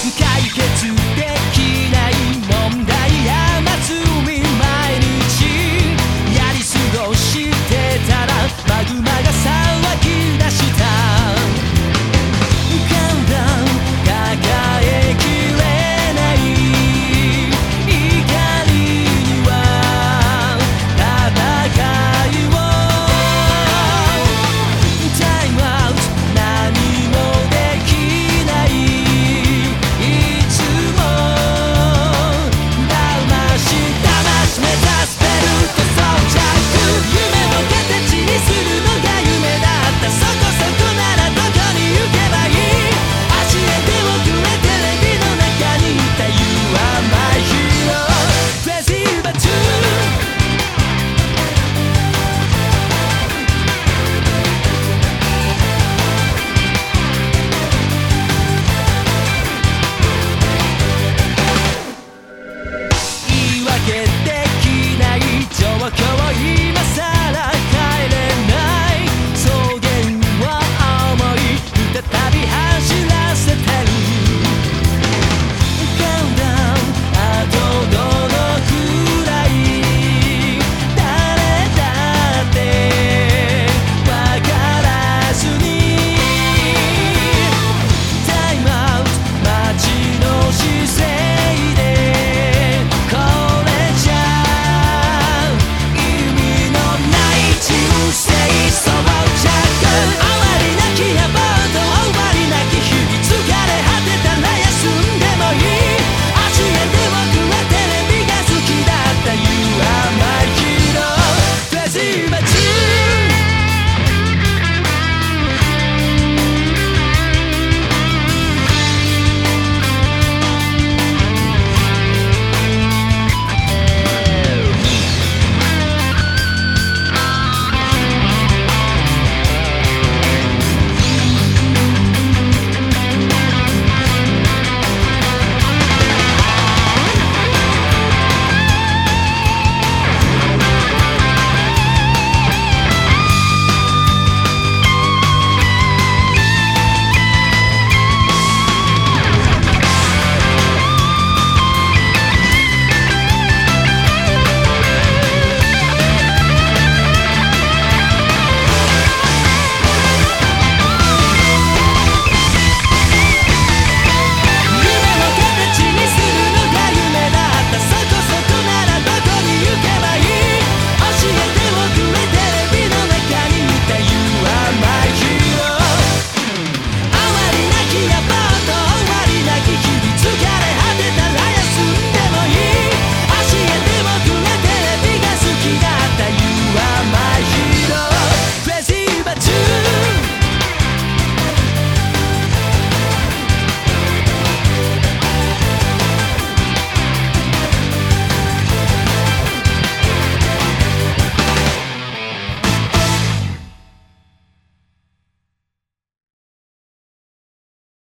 解決で